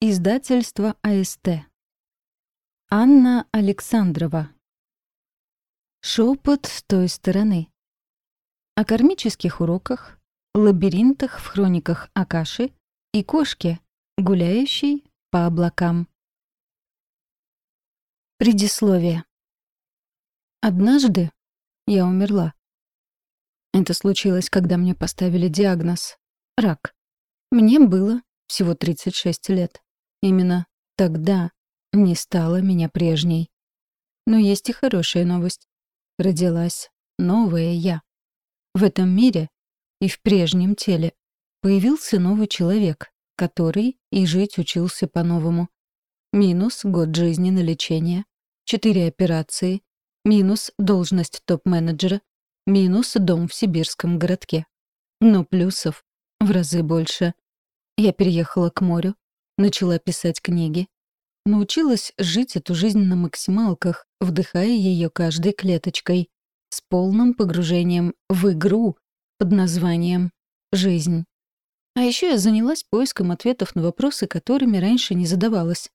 Издательство АСТ. Анна Александрова. Шепот с той стороны. О кармических уроках, лабиринтах в хрониках Акаши и кошке, гуляющей по облакам. Предисловие. Однажды я умерла. Это случилось, когда мне поставили диагноз — рак. Мне было всего 36 лет. Именно тогда не стала меня прежней. Но есть и хорошая новость. Родилась новая я. В этом мире и в прежнем теле появился новый человек, который и жить учился по-новому. Минус год жизни на лечение, четыре операции, минус должность топ-менеджера, минус дом в сибирском городке. Но плюсов в разы больше. Я переехала к морю, начала писать книги. Научилась жить эту жизнь на максималках, вдыхая ее каждой клеточкой, с полным погружением в игру под названием «Жизнь». А еще я занялась поиском ответов на вопросы, которыми раньше не задавалась.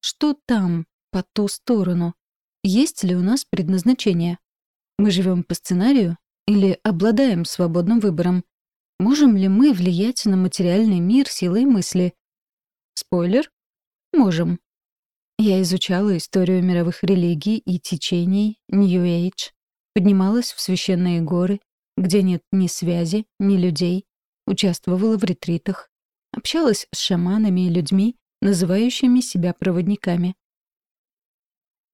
Что там, по ту сторону? Есть ли у нас предназначение? Мы живем по сценарию или обладаем свободным выбором? Можем ли мы влиять на материальный мир силой мысли? Спойлер? Можем. Я изучала историю мировых религий и течений New Age, поднималась в священные горы, где нет ни связи, ни людей, участвовала в ретритах, общалась с шаманами и людьми, называющими себя проводниками.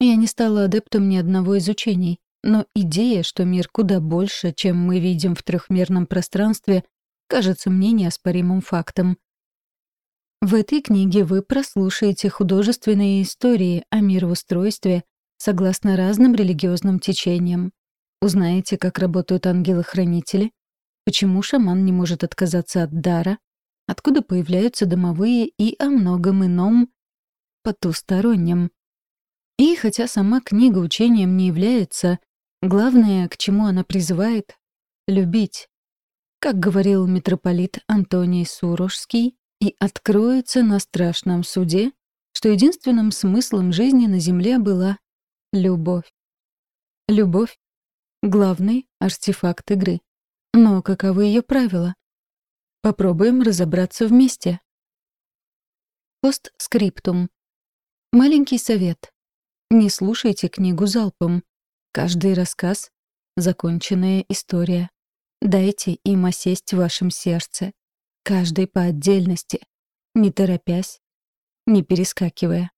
Я не стала адептом ни одного из учений, но идея, что мир куда больше, чем мы видим в трехмерном пространстве, кажется мне неоспоримым фактом. В этой книге вы прослушаете художественные истории о мироустройстве согласно разным религиозным течениям. Узнаете, как работают ангелы-хранители, почему шаман не может отказаться от дара, откуда появляются домовые и о многом ином потустороннем. И хотя сама книга учением не является, главное, к чему она призывает — любить. Как говорил митрополит Антоний Сурожский, и откроется на страшном суде, что единственным смыслом жизни на земле была любовь. Любовь — главный артефакт игры. Но каковы ее правила? Попробуем разобраться вместе. Постскриптум. Маленький совет. Не слушайте книгу залпом. Каждый рассказ — законченная история. Дайте им осесть в вашем сердце каждый по отдельности, не торопясь, не перескакивая.